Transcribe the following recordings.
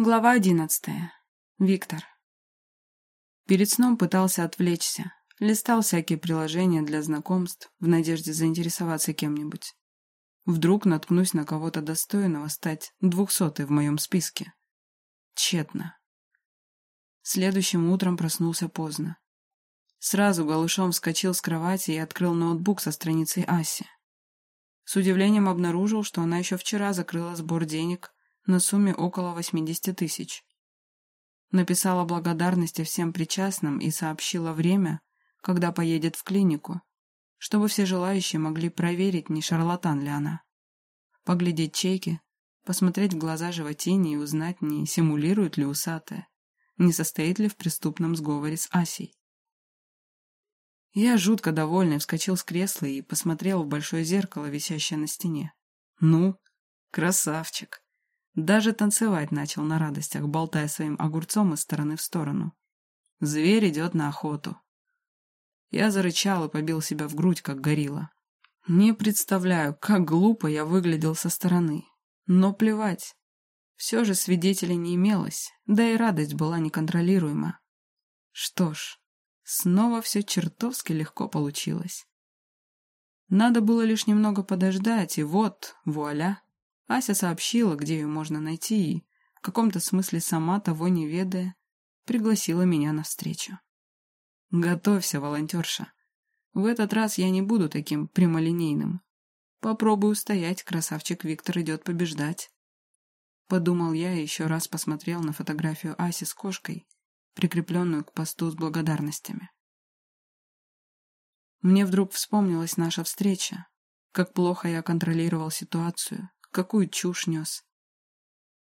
Глава одиннадцатая. Виктор. Перед сном пытался отвлечься. Листал всякие приложения для знакомств в надежде заинтересоваться кем-нибудь. Вдруг наткнусь на кого-то достойного стать двухсотой в моем списке. Тщетно. Следующим утром проснулся поздно. Сразу голышом вскочил с кровати и открыл ноутбук со страницей Аси. С удивлением обнаружил, что она еще вчера закрыла сбор денег на сумме около 80 тысяч. Написала благодарности всем причастным и сообщила время, когда поедет в клинику, чтобы все желающие могли проверить, не шарлатан ли она. Поглядеть чеки, посмотреть в глаза животине и узнать, не симулирует ли усатая, не состоит ли в преступном сговоре с Асей. Я, жутко довольный, вскочил с кресла и посмотрел в большое зеркало, висящее на стене. Ну, красавчик. Даже танцевать начал на радостях, болтая своим огурцом из стороны в сторону. Зверь идет на охоту. Я зарычал и побил себя в грудь, как горилла. Не представляю, как глупо я выглядел со стороны. Но плевать. Все же свидетелей не имелось, да и радость была неконтролируема. Что ж, снова все чертовски легко получилось. Надо было лишь немного подождать, и вот, вуаля, Ася сообщила, где ее можно найти, и, в каком-то смысле сама, того не ведая, пригласила меня на встречу. Готовься, волонтерша. В этот раз я не буду таким прямолинейным. Попробую устоять, красавчик Виктор идет побеждать. Подумал я и еще раз посмотрел на фотографию Аси с кошкой, прикрепленную к посту с благодарностями. Мне вдруг вспомнилась наша встреча, как плохо я контролировал ситуацию, Какую чушь нес.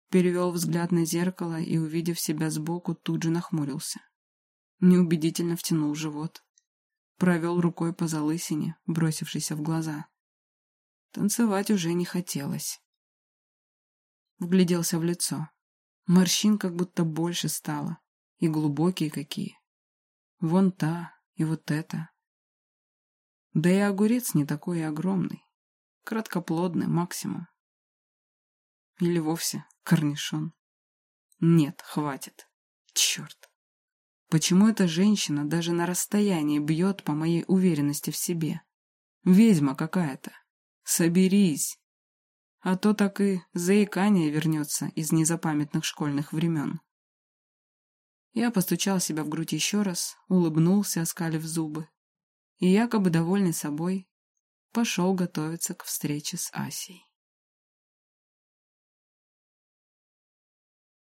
Перевел взгляд на зеркало и, увидев себя сбоку, тут же нахмурился. Неубедительно втянул живот. Провел рукой по залысине, бросившейся в глаза. Танцевать уже не хотелось. Вгляделся в лицо. Морщин как будто больше стало. И глубокие какие. Вон та и вот эта. Да и огурец не такой и огромный. Краткоплодный максимум. Или вовсе корнишон. Нет, хватит. Черт. Почему эта женщина даже на расстоянии бьет по моей уверенности в себе? Ведьма какая-то. Соберись. А то так и заикание вернется из незапамятных школьных времен. Я постучал себя в грудь еще раз, улыбнулся, оскалив зубы, и, якобы довольный собой, пошел готовиться к встрече с Асей.